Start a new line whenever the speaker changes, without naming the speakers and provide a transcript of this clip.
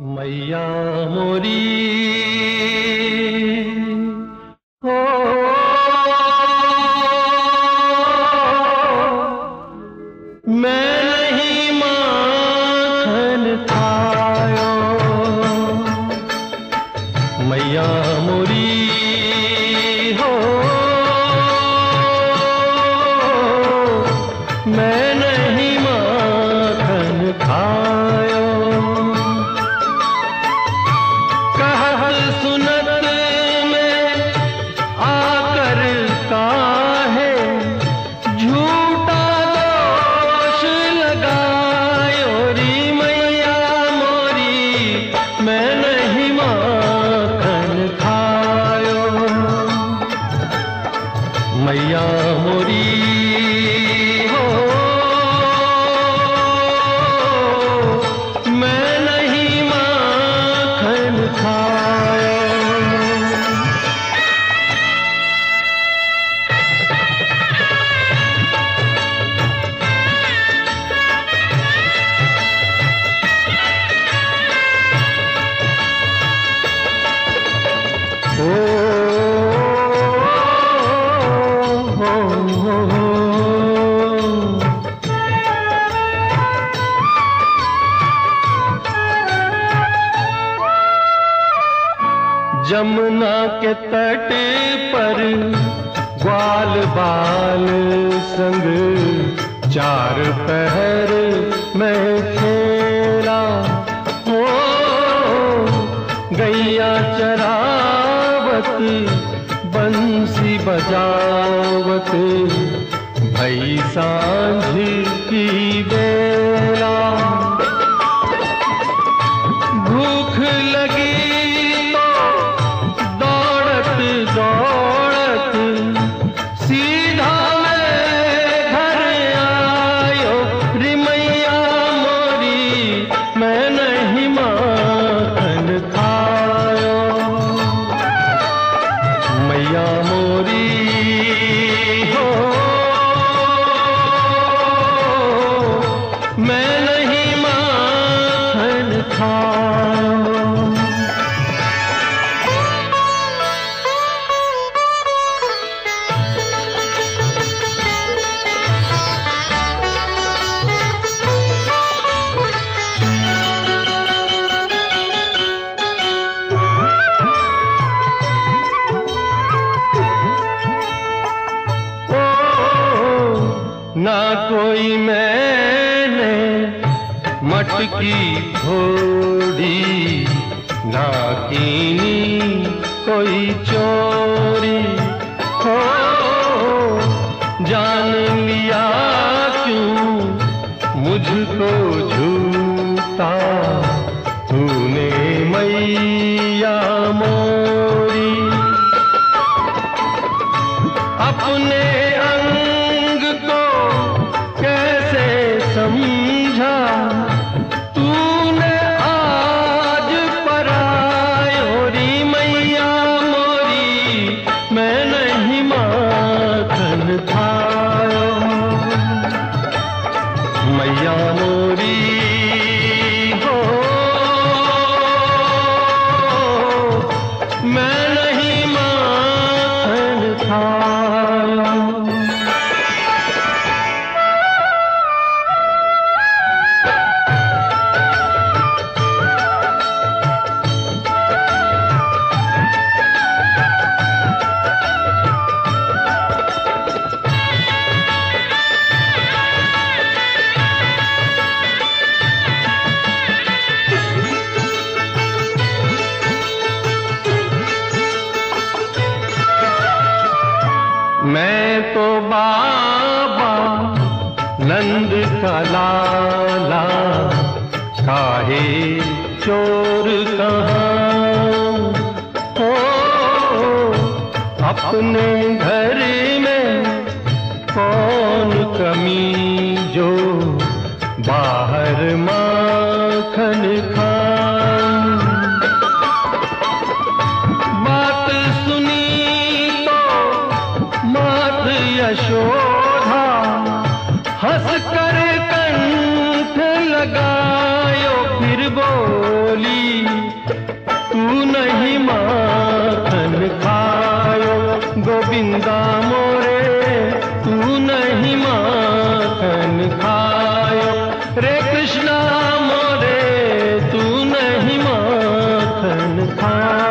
मैया मोरी। मैया मोरी। जमुना के तट पर ग्वाल बाल संग चार पहर में खेला। हो गैया चरावत, बंसी बजावत, भई साँझ ना कोई मैंने मटकी फोड़ी ना कीनी कोई चोरी। हो, जान लिया क्यों? मुझको झूठा तूने मैया मोरी। अपने मैया मोरी हो। मैं नहीं मान खायो लाला काहे चोर कहाँ? हो अपने घर में कौन कमी कर कंठ लगायो, फिर बोली, तू नहीं माखन खायो, गोविंदा मोरे, तू नहीं माखन खायो, रे कृष्णा मोरे, तू नहीं माखन खायो।